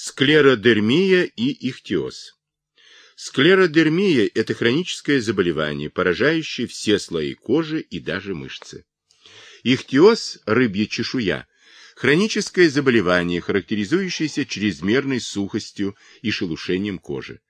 Склеродермия и ихтиоз. Склеродермия – это хроническое заболевание, поражающее все слои кожи и даже мышцы. Ихтиоз – рыбья чешуя – хроническое заболевание, характеризующееся чрезмерной сухостью и шелушением кожи.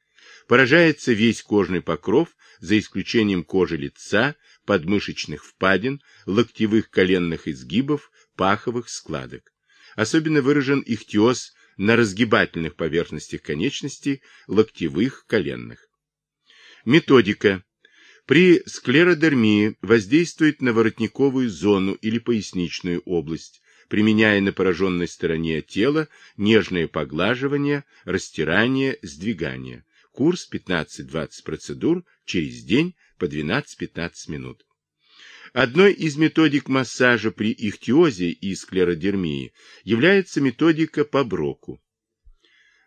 Поражается весь кожный покров, за исключением кожи лица, подмышечных впадин, локтевых коленных изгибов, паховых складок. Особенно выражен ихтиоз на разгибательных поверхностях конечностей, локтевых, коленных. Методика. При склеродермии воздействует на воротниковую зону или поясничную область, применяя на пораженной стороне тела нежное поглаживание, растирание, сдвигание. Курс 15-20 процедур через день по 12-15 минут. Одной из методик массажа при ихтиозе и склеродермии является методика по Броку.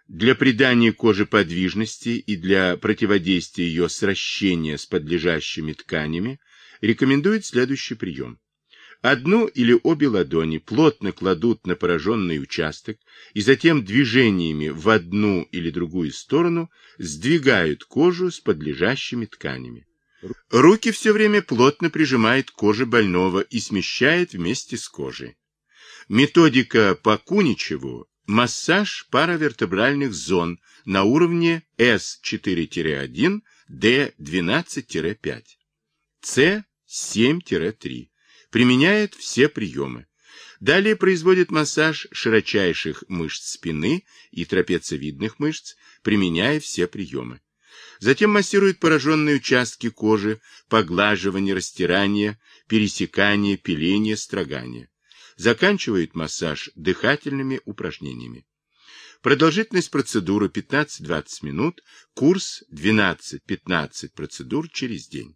Для придания коже подвижности и для противодействия ее сращения с подлежащими тканями рекомендует следующий прием. Одну или обе ладони плотно кладут на пораженный участок и затем движениями в одну или другую сторону сдвигают кожу с подлежащими тканями. Руки все время плотно прижимает к коже больного и смещает вместе с кожей. Методика по Куничеву – массаж паравертебральных зон на уровне S4-1, D12-5, C7-3. Применяет все приемы. Далее производит массаж широчайших мышц спины и трапециевидных мышц, применяя все приемы. Затем массирует пораженные участки кожи, поглаживание, растирание, пересекание, пиление, строгание. Заканчивает массаж дыхательными упражнениями. Продолжительность процедуры 15-20 минут, курс 12-15 процедур через день.